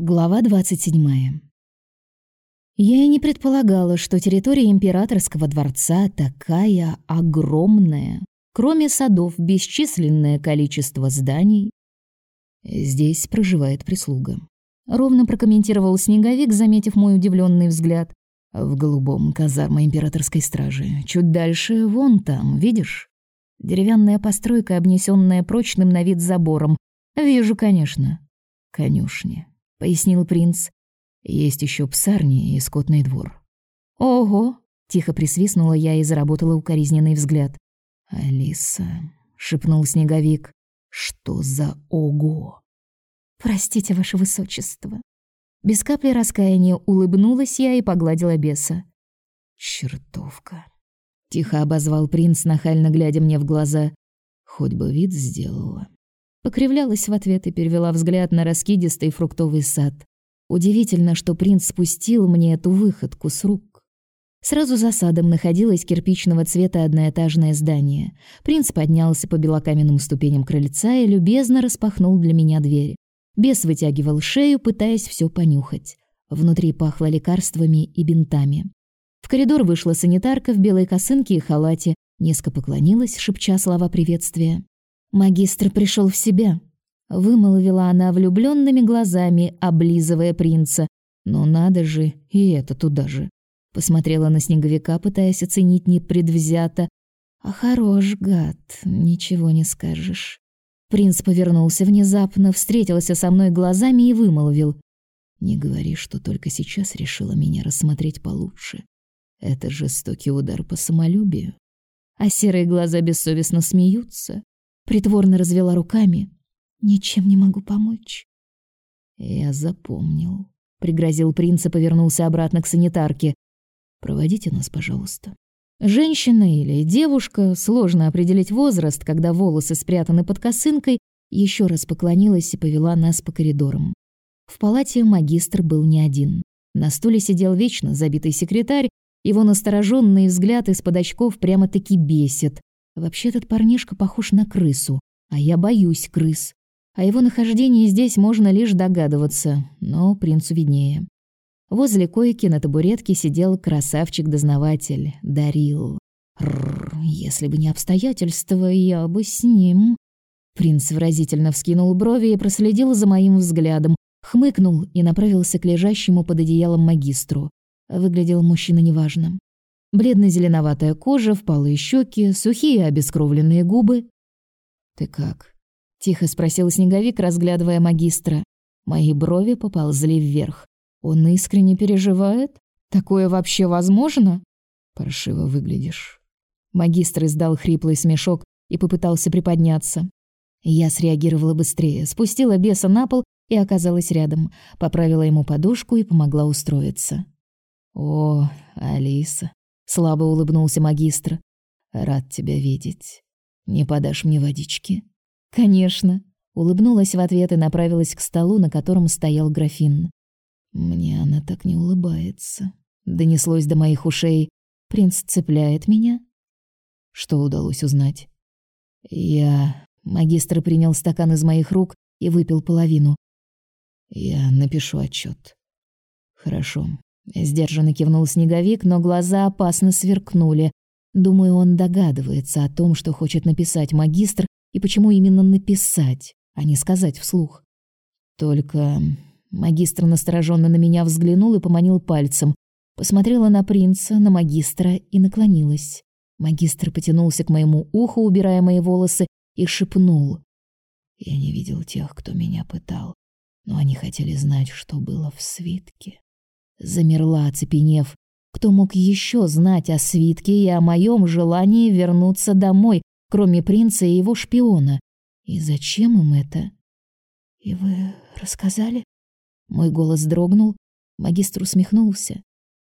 Глава 27. Я и не предполагала, что территория императорского дворца такая огромная. Кроме садов, бесчисленное количество зданий. Здесь проживает прислуга. Ровно прокомментировал Снеговик, заметив мой удивленный взгляд. В голубом казарма императорской стражи. Чуть дальше, вон там, видишь? Деревянная постройка, обнесенная прочным на вид забором. Вижу, конечно. Конюшня пояснил принц. Есть еще псарни и скотный двор. Ого, тихо присвистнула я и заработала укоризненный взгляд. Алиса, шепнул снеговик. Что за ого? Простите, ваше высочество. Без капли раскаяния улыбнулась я и погладила беса. Чертовка. Тихо обозвал принц, нахально глядя мне в глаза. Хоть бы вид сделала. Покривлялась в ответ и перевела взгляд на раскидистый фруктовый сад. Удивительно, что принц спустил мне эту выходку с рук. Сразу за садом находилось кирпичного цвета одноэтажное здание. Принц поднялся по белокаменным ступеням крыльца и любезно распахнул для меня дверь. Бес вытягивал шею, пытаясь все понюхать. Внутри пахло лекарствами и бинтами. В коридор вышла санитарка в белой косынке и халате, низко поклонилась, шепча слова приветствия. Магистр пришел в себя, вымолвила она влюбленными глазами, облизывая принца. Но надо же, и это туда же. Посмотрела на снеговика, пытаясь оценить непредвзято. А хорош гад, ничего не скажешь. Принц повернулся внезапно, встретился со мной глазами и вымолвил: "Не говори, что только сейчас решила меня рассмотреть получше. Это жестокий удар по самолюбию". А серые глаза бессовестно смеются. Притворно развела руками. Ничем не могу помочь. Я запомнил. Пригрозил принц и повернулся обратно к санитарке. Проводите нас, пожалуйста. Женщина или девушка, сложно определить возраст, когда волосы спрятаны под косынкой, еще раз поклонилась и повела нас по коридорам. В палате магистр был не один. На стуле сидел вечно забитый секретарь, его настороженный взгляд из-под очков прямо-таки бесит. Вообще этот парнишка похож на крысу, а я боюсь крыс. О его нахождении здесь можно лишь догадываться, но принцу виднее. Возле койки на табуретке сидел красавчик-дознаватель, Дарил. Рррр, если бы не обстоятельства, я бы с ним... Принц выразительно вскинул брови и проследил за моим взглядом, хмыкнул и направился к лежащему под одеялом магистру. Выглядел мужчина неважно. Бледно-зеленоватая кожа, впалые щеки, сухие обескровленные губы. «Ты как?» — тихо спросил Снеговик, разглядывая магистра. Мои брови поползли вверх. «Он искренне переживает? Такое вообще возможно?» «Паршиво выглядишь». Магистр издал хриплый смешок и попытался приподняться. Я среагировала быстрее, спустила беса на пол и оказалась рядом, поправила ему подушку и помогла устроиться. «О, Алиса, Слабо улыбнулся магистр. Рад тебя видеть. Не подашь мне водички? Конечно, улыбнулась в ответ и направилась к столу, на котором стоял графин. Мне она так не улыбается. Донеслось до моих ушей. Принц цепляет меня. Что удалось узнать? Я магистр принял стакан из моих рук и выпил половину. Я напишу отчет. Хорошо. Сдержанно кивнул снеговик, но глаза опасно сверкнули. Думаю, он догадывается о том, что хочет написать магистр, и почему именно написать, а не сказать вслух. Только магистр настороженно на меня взглянул и поманил пальцем. Посмотрела на принца, на магистра и наклонилась. Магистр потянулся к моему уху, убирая мои волосы, и шепнул. Я не видел тех, кто меня пытал, но они хотели знать, что было в свитке. Замерла, оцепенев. Кто мог еще знать о свитке и о моем желании вернуться домой, кроме принца и его шпиона? И зачем им это? И вы рассказали? Мой голос дрогнул. Магистр усмехнулся.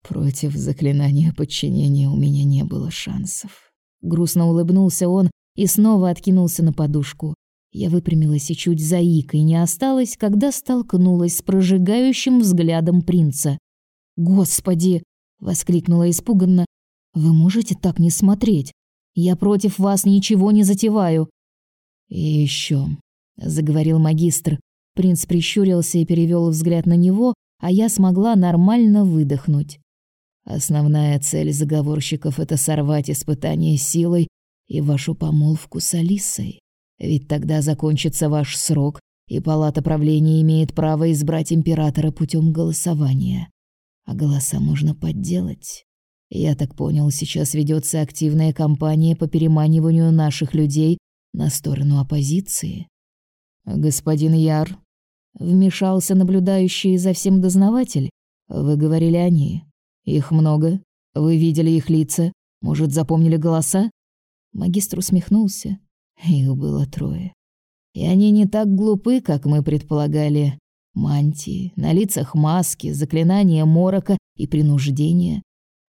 Против заклинания подчинения у меня не было шансов. Грустно улыбнулся он и снова откинулся на подушку. Я выпрямилась и чуть заикой не осталась, когда столкнулась с прожигающим взглядом принца. «Господи!» — воскликнула испуганно. «Вы можете так не смотреть? Я против вас ничего не затеваю». «И еще», — заговорил магистр, — Принц прищурился и перевел взгляд на него, а я смогла нормально выдохнуть. Основная цель заговорщиков — это сорвать испытание силой и вашу помолвку с Алисой. Ведь тогда закончится ваш срок, и палата правления имеет право избрать императора путем голосования. А голоса можно подделать. Я так понял, сейчас ведется активная кампания по переманиванию наших людей на сторону оппозиции. Господин Яр, вмешался наблюдающий за всем дознаватель. Вы говорили они. Их много. Вы видели их лица? Может, запомнили голоса? Магистр усмехнулся. Их было трое. И они не так глупы, как мы предполагали. Мантии, на лицах маски, заклинания морока и принуждения.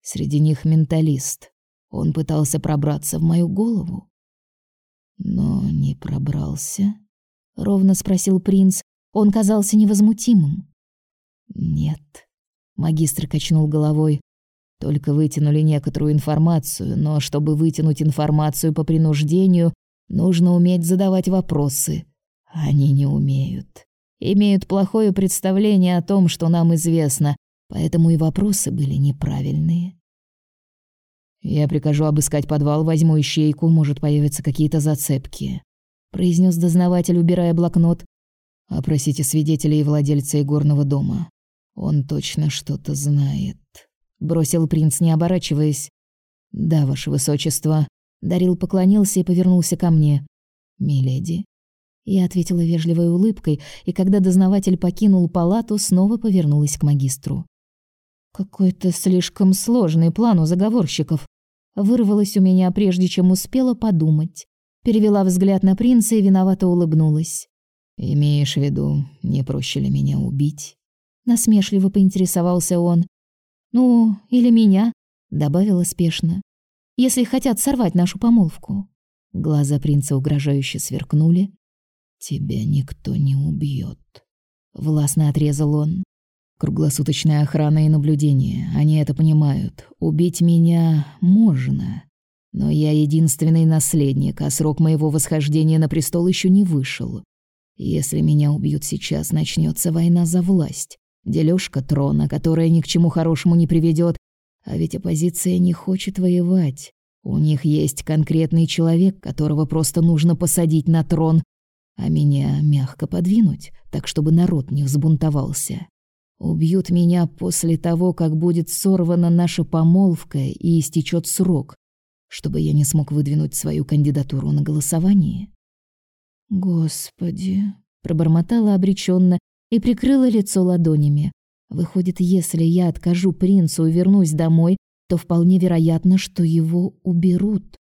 Среди них менталист. Он пытался пробраться в мою голову. Но не пробрался. Ровно спросил принц. Он казался невозмутимым. Нет. Магистр качнул головой. Только вытянули некоторую информацию, но чтобы вытянуть информацию по принуждению, нужно уметь задавать вопросы. Они не умеют. Имеют плохое представление о том, что нам известно, поэтому и вопросы были неправильные. Я прикажу обыскать подвал, возьму ищейку, может появятся какие-то зацепки, произнес дознаватель, убирая блокнот. Опросите свидетелей и владельца игорного дома. Он точно что-то знает, бросил принц, не оборачиваясь. Да, ваше высочество, Дарил поклонился и повернулся ко мне. Миледи, я ответила вежливой улыбкой, и когда дознаватель покинул палату, снова повернулась к магистру. Какой-то слишком сложный план у заговорщиков. Вырвалось у меня, прежде чем успела подумать. Перевела взгляд на принца и виновато улыбнулась. «Имеешь в виду, не проще ли меня убить?» Насмешливо поинтересовался он. «Ну, или меня», — добавила спешно. «Если хотят сорвать нашу помолвку». Глаза принца угрожающе сверкнули. «Тебя никто не убьет», — властно отрезал он. «Круглосуточная охрана и наблюдение, они это понимают. Убить меня можно, но я единственный наследник, а срок моего восхождения на престол еще не вышел. Если меня убьют сейчас, начнется война за власть, дележка трона, которая ни к чему хорошему не приведет. А ведь оппозиция не хочет воевать. У них есть конкретный человек, которого просто нужно посадить на трон, а меня мягко подвинуть, так чтобы народ не взбунтовался. Убьют меня после того, как будет сорвана наша помолвка и истечет срок, чтобы я не смог выдвинуть свою кандидатуру на голосование. Господи, пробормотала обреченно и прикрыла лицо ладонями. Выходит, если я откажу принцу и вернусь домой, то вполне вероятно, что его уберут.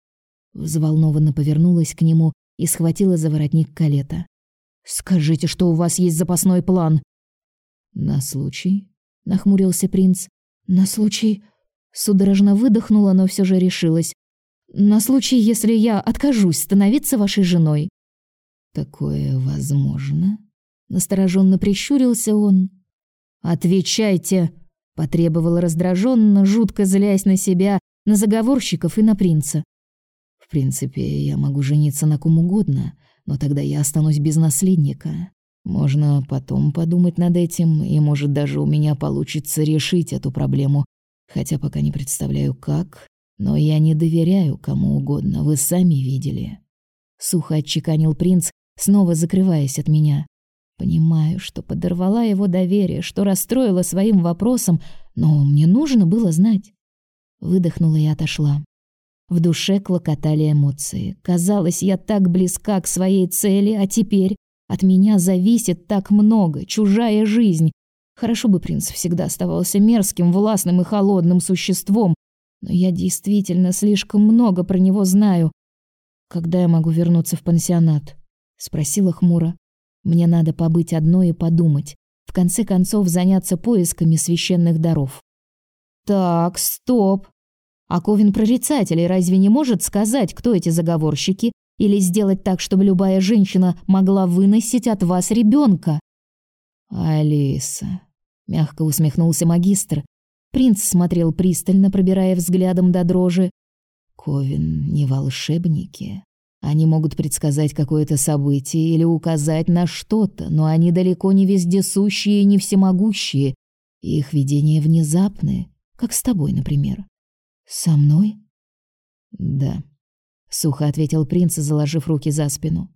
Взволнованно повернулась к нему и схватила за воротник калета. «Скажите, что у вас есть запасной план!» «На случай?» — нахмурился принц. «На случай...» Судорожно выдохнула, но все же решилась. «На случай, если я откажусь становиться вашей женой». «Такое возможно?» Настороженно прищурился он. «Отвечайте!» — потребовала раздраженно, жутко злясь на себя, на заговорщиков и на принца. В принципе, я могу жениться на ком угодно, но тогда я останусь без наследника. Можно потом подумать над этим, и, может, даже у меня получится решить эту проблему, хотя пока не представляю, как. Но я не доверяю кому угодно, вы сами видели. Сухо отчеканил принц, снова закрываясь от меня. Понимаю, что подорвала его доверие, что расстроила своим вопросом, но мне нужно было знать. Выдохнула и отошла. В душе клокотали эмоции. Казалось, я так близка к своей цели, а теперь от меня зависит так много, чужая жизнь. Хорошо бы принц всегда оставался мерзким, властным и холодным существом, но я действительно слишком много про него знаю. Когда я могу вернуться в пансионат? спросила хмуро. Мне надо побыть одной и подумать, в конце концов заняться поисками священных даров. Так, стоп. А Ковин прорицатель разве не может сказать, кто эти заговорщики, или сделать так, чтобы любая женщина могла выносить от вас ребенка? Алиса, мягко усмехнулся магистр. Принц смотрел пристально, пробирая взглядом до дрожи. Ковин не волшебники. Они могут предсказать какое-то событие или указать на что-то, но они далеко не вездесущие и не всемогущие. их видения внезапные, как с тобой, например. Со мной? Да, сухо ответил принц, заложив руки за спину.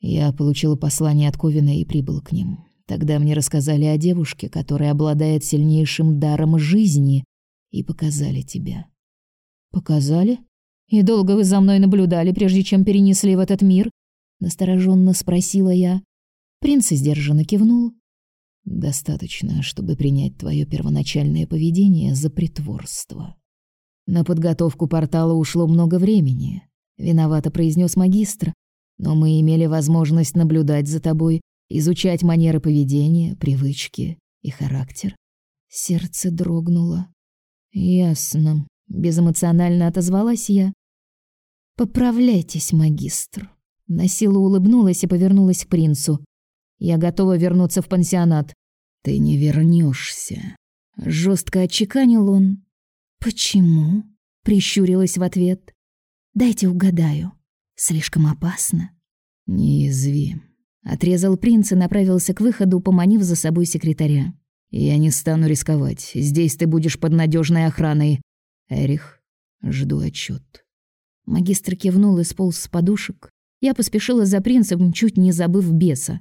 Я получил послание от Ковина и прибыл к ним. Тогда мне рассказали о девушке, которая обладает сильнейшим даром жизни, и показали тебя. Показали? И долго вы за мной наблюдали, прежде чем перенесли в этот мир? настороженно спросила я. Принц сдержанно кивнул. Достаточно, чтобы принять твое первоначальное поведение за притворство. На подготовку портала ушло много времени, виновато произнес магистр, но мы имели возможность наблюдать за тобой, изучать манеры поведения, привычки и характер. Сердце дрогнуло. Ясно, безэмоционально отозвалась я. Поправляйтесь, магистр. На силу улыбнулась и повернулась к принцу. Я готова вернуться в пансионат. Ты не вернешься. Жестко отчеканил он. Почему? Прищурилась в ответ. Дайте угадаю. Слишком опасно. Не изви. Отрезал принц и направился к выходу, поманив за собой секретаря. Я не стану рисковать. Здесь ты будешь под надежной охраной. Эрих, жду отчет. Магистр кивнул и сполз с подушек. Я поспешила за принцем, чуть не забыв беса.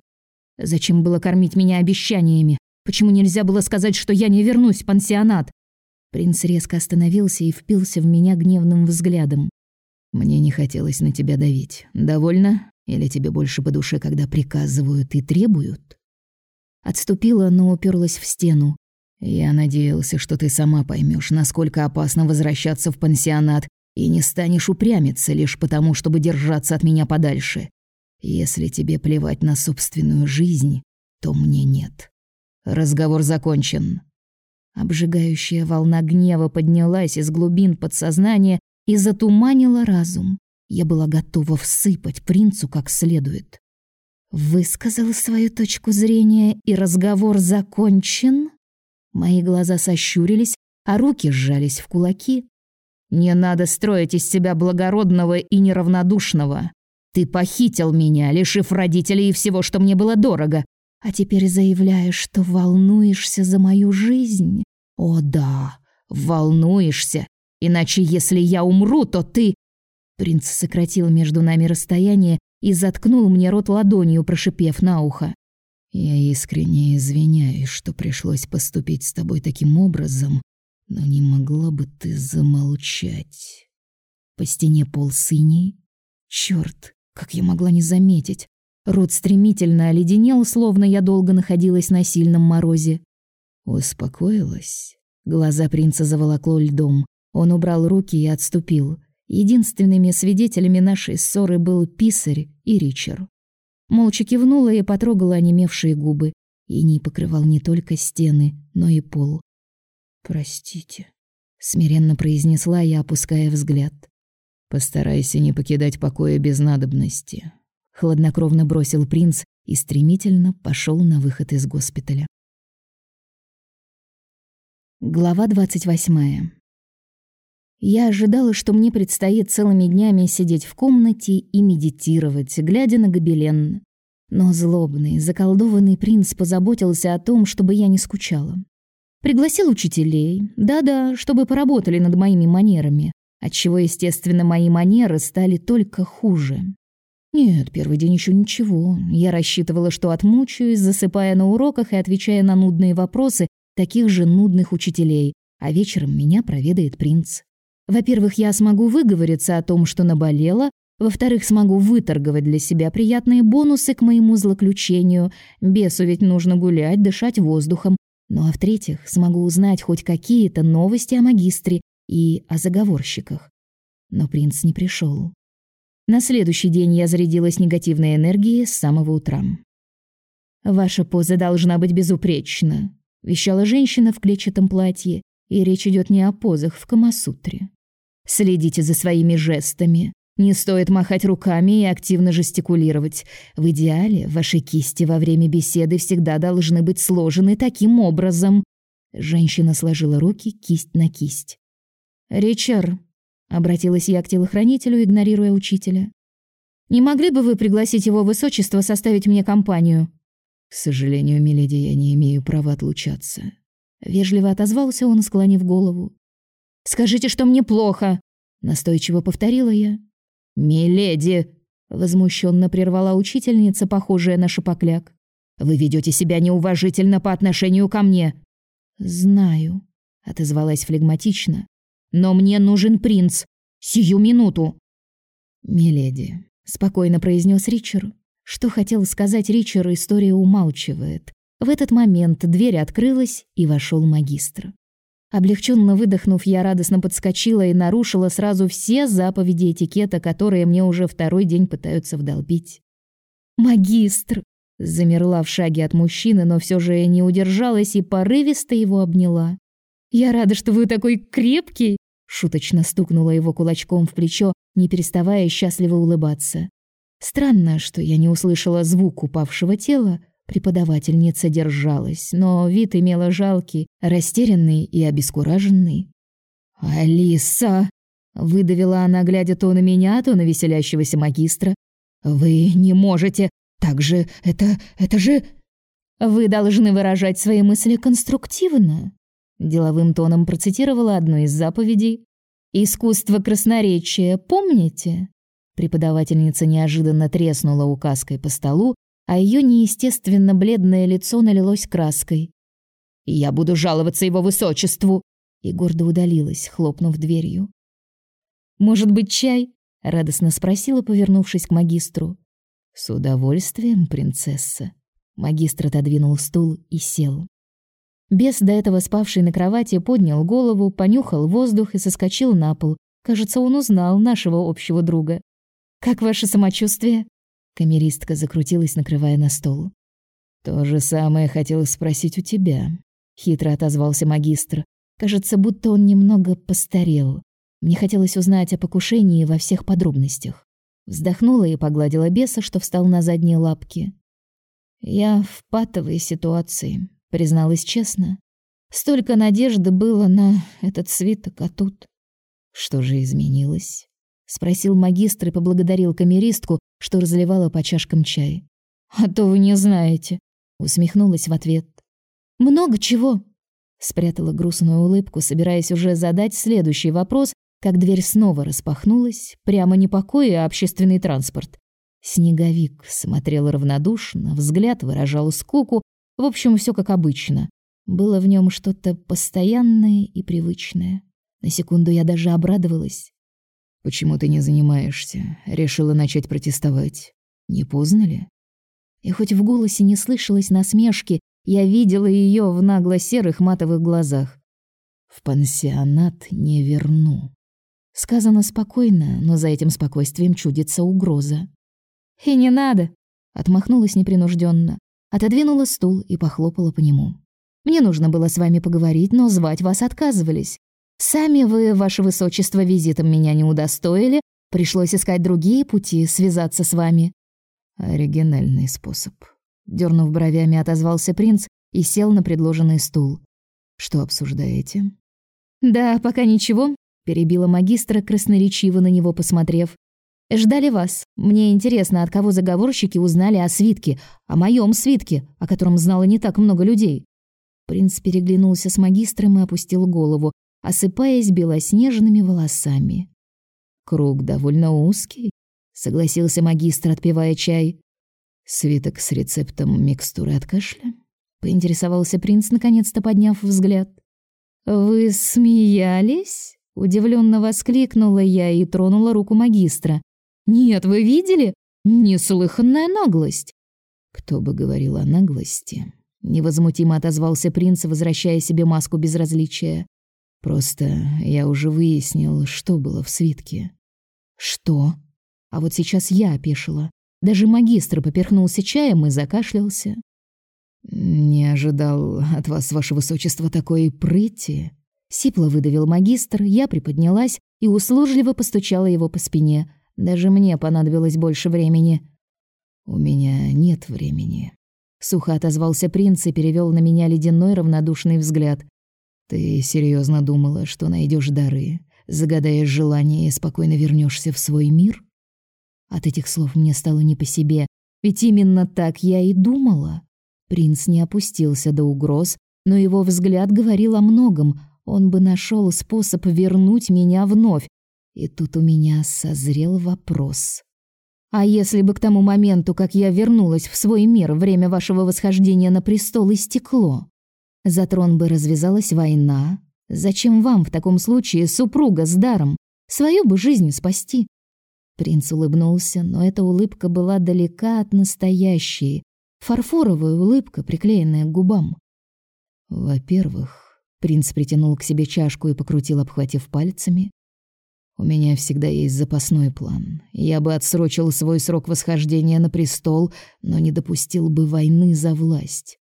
Зачем было кормить меня обещаниями? Почему нельзя было сказать, что я не вернусь в пансионат? Принц резко остановился и впился в меня гневным взглядом. Мне не хотелось на тебя давить. Довольно? Или тебе больше по душе, когда приказывают и требуют? Отступила, но уперлась в стену. Я надеялся, что ты сама поймешь, насколько опасно возвращаться в пансионат и не станешь упрямиться лишь потому, чтобы держаться от меня подальше. Если тебе плевать на собственную жизнь, то мне нет. Разговор закончен. Обжигающая волна гнева поднялась из глубин подсознания и затуманила разум. Я была готова всыпать принцу как следует. Высказал свою точку зрения, и разговор закончен. Мои глаза сощурились, а руки сжались в кулаки. Не надо строить из себя благородного и неравнодушного. Ты похитил меня, лишив родителей и всего, что мне было дорого, а теперь заявляешь, что волнуешься за мою жизнь. О да, волнуешься. Иначе, если я умру, то ты Принц сократил между нами расстояние и заткнул мне рот ладонью, прошипев на ухо: "Я искренне извиняюсь, что пришлось поступить с тобой таким образом, но не могла бы ты замолчать. По стене пол синий. Чёрт, как я могла не заметить. Рот стремительно оледенел, словно я долго находилась на сильном морозе. Успокоилась. Глаза принца заволокло льдом. Он убрал руки и отступил. Единственными свидетелями нашей ссоры был писарь и Ричард. Молча кивнула и потрогала онемевшие губы. И не покрывал не только стены, но и пол. «Простите», — смиренно произнесла я, опуская взгляд. «Постарайся не покидать покоя без надобности», — хладнокровно бросил принц и стремительно пошел на выход из госпиталя. Глава двадцать восьмая. Я ожидала, что мне предстоит целыми днями сидеть в комнате и медитировать, глядя на гобелен. Но злобный, заколдованный принц позаботился о том, чтобы я не скучала. Пригласил учителей, да-да, чтобы поработали над моими манерами, отчего, естественно, мои манеры стали только хуже. Нет, первый день еще ничего. Я рассчитывала, что отмучаюсь, засыпая на уроках и отвечая на нудные вопросы таких же нудных учителей, а вечером меня проведает принц. Во-первых, я смогу выговориться о том, что наболела, во-вторых, смогу выторговать для себя приятные бонусы к моему злоключению. Бесу ведь нужно гулять, дышать воздухом, ну а в-третьих, смогу узнать хоть какие-то новости о магистре и о заговорщиках. Но принц не пришел. На следующий день я зарядилась негативной энергией с самого утра. «Ваша поза должна быть безупречна», — вещала женщина в клетчатом платье, и речь идет не о позах в Камасутре. «Следите за своими жестами. Не стоит махать руками и активно жестикулировать. В идеале ваши кисти во время беседы всегда должны быть сложены таким образом. Женщина сложила руки кисть на кисть. Ричард, обратилась я к телохранителю, игнорируя учителя. Не могли бы вы пригласить его высочество составить мне компанию?» «К сожалению, миледи, я не имею права отлучаться». Вежливо отозвался он, склонив голову. «Скажите, что мне плохо!» Настойчиво повторила я. «Миледи!» Возмущенно прервала учительница, похожая на шапокляк. «Вы ведете себя неуважительно по отношению ко мне!» «Знаю», — отозвалась флегматично. «Но мне нужен принц! Сию минуту!» «Миледи, спокойно произнес Ричард. Что хотел сказать Ричард, история умалчивает. В этот момент дверь открылась, и вошел магистр. Облегченно выдохнув, я радостно подскочила и нарушила сразу все заповеди этикета, которые мне уже второй день пытаются вдолбить. «Магистр!» Замерла в шаге от мужчины, но все же не удержалась и порывисто его обняла. «Я рада, что вы такой крепкий!» Шуточно стукнула его кулачком в плечо, не переставая счастливо улыбаться. Странно, что я не услышала звук упавшего тела. Преподавательница держалась, но вид имела жалкий, растерянный и обескураженный. «Алиса!» — выдавила она, глядя то на меня, то на веселящегося магистра. «Вы не можете! Так же, это... это же...» «Вы должны выражать свои мысли конструктивно», Деловым тоном процитировала одну из заповедей. «Искусство красноречия, помните?» Преподавательница неожиданно треснула указкой по столу, а ее неестественно бледное лицо налилось краской. «Я буду жаловаться его высочеству!» И гордо удалилась, хлопнув дверью. «Может быть, чай?» — радостно спросила, повернувшись к магистру. «С удовольствием, принцесса». Магистр отодвинул стул и сел. Бес, до этого спавший на кровати, поднял голову, понюхал воздух и соскочил на пол. Кажется, он узнал нашего общего друга. «Как ваше самочувствие?» Камеристка закрутилась, накрывая на стол. «То же самое хотела спросить у тебя», — хитро отозвался магистр. Кажется, будто он немного постарел. Мне хотелось узнать о покушении во всех подробностях. Вздохнула и погладила беса, что встал на задние лапки. «Я в патовой ситуации», призналась честно. Столько надежды было на этот свиток, а тут... Что же изменилось? Спросил магистр и поблагодарил камеристку, что разливала по чашкам чай. А то вы не знаете. Усмехнулась в ответ. Много чего. Спрятала грустную улыбку, собираясь уже задать следующий вопрос, как дверь снова распахнулась, прямо не покой, а общественный транспорт. Снеговик смотрел равнодушно, взгляд выражал скуку, в общем, все как обычно. Было в нем что-то постоянное и привычное. На секунду я даже обрадовалась. «Почему ты не занимаешься? Решила начать протестовать. Не поздно ли?» И хоть в голосе не слышалось насмешки, я видела ее в нагло-серых матовых глазах. «В пансионат не верну». Сказано спокойно, но за этим спокойствием чудится угроза. «И не надо», — отмахнулась непринужденно. Отодвинула стул и похлопала по нему. «Мне нужно было с вами поговорить, но звать вас отказывались. Сами вы, ваше высочество, визитом меня не удостоили, пришлось искать другие пути связаться с вами». «Оригинальный способ», — дернув бровями, отозвался принц и сел на предложенный стул. «Что обсуждаете?» «Да, пока ничего», — перебила магистра, красноречиво на него посмотрев. Ждали вас. Мне интересно, от кого заговорщики узнали о свитке, о моем свитке, о котором знало не так много людей. Принц переглянулся с магистром и опустил голову, осыпаясь белоснежными волосами. Круг довольно узкий, согласился магистр, отпивая чай. Свиток с рецептом микстуры от кашля. Поинтересовался принц, наконец-то подняв взгляд. Вы смеялись? Удивленно воскликнула я и тронула руку магистра. Нет, вы видели? Неслыханная наглость. Кто бы говорил о наглости? Невозмутимо отозвался принц, возвращая себе маску безразличия. Просто я уже выяснил, что было в свитке. Что? А вот сейчас я опешила. Даже магистр поперхнулся чаем и закашлялся. Не ожидал от вас, ваше высочество, такой прыти. Сипло выдавил магистр, я приподнялась и услужливо постучала его по спине. Даже мне понадобилось больше времени. У меня нет времени. Сухо отозвался принц и перевел на меня ледяной равнодушный взгляд. Ты серьезно думала, что найдешь дары, загадаешь желание и спокойно вернешься в свой мир? От этих слов мне стало не по себе, ведь именно так я и думала. Принц не опустился до угроз, но его взгляд говорил о многом. Он бы нашел способ вернуть меня вновь. И тут у меня созрел вопрос. А если бы к тому моменту, как я вернулась в свой мир, время вашего восхождения на престол истекло? За трон бы развязалась война. Зачем вам в таком случае супруга с даром? Свою бы жизнь спасти. Принц улыбнулся, но эта улыбка была далека от настоящей. Фарфоровая улыбка, приклеенная к губам. Во-первых, принц притянул к себе чашку и покрутил, обхватив пальцами. У меня всегда есть запасной план. Я бы отсрочил свой срок восхождения на престол, но не допустил бы войны за власть.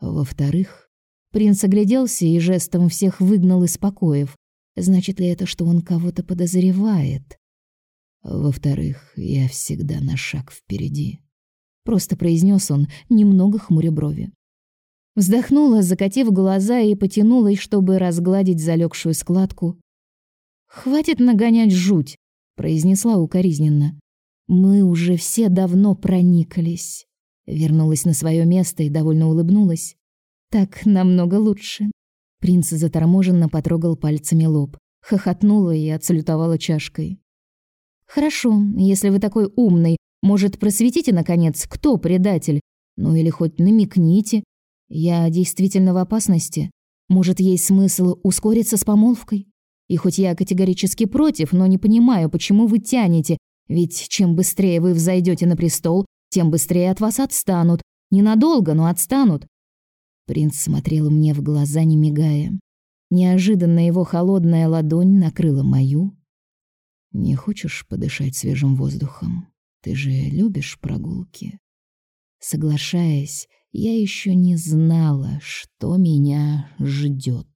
Во-вторых, принц огляделся и жестом всех выгнал из покоев. Значит ли это, что он кого-то подозревает? Во-вторых, я всегда на шаг впереди. Просто произнес он, немного хмуря брови. Вздохнула, закатив глаза и потянулась, чтобы разгладить залегшую складку. «Хватит нагонять жуть», — произнесла укоризненно. «Мы уже все давно проникались». Вернулась на свое место и довольно улыбнулась. «Так намного лучше». Принц заторможенно потрогал пальцами лоб, хохотнула и отсалютовала чашкой. Хорошо, если вы такой умный, может, просветите наконец, кто предатель? Ну или хоть намекните. Я действительно в опасности. Может, есть смысл ускориться с помолвкой? И хоть я категорически против, но не понимаю, почему вы тянете, ведь чем быстрее вы взойдете на престол, тем быстрее от вас отстанут. Ненадолго, но отстанут. Принц смотрел мне в глаза, не мигая. Неожиданно его холодная ладонь накрыла мою, не хочешь подышать свежим воздухом? Ты же любишь прогулки. Соглашаясь, я еще не знала, что меня ждет.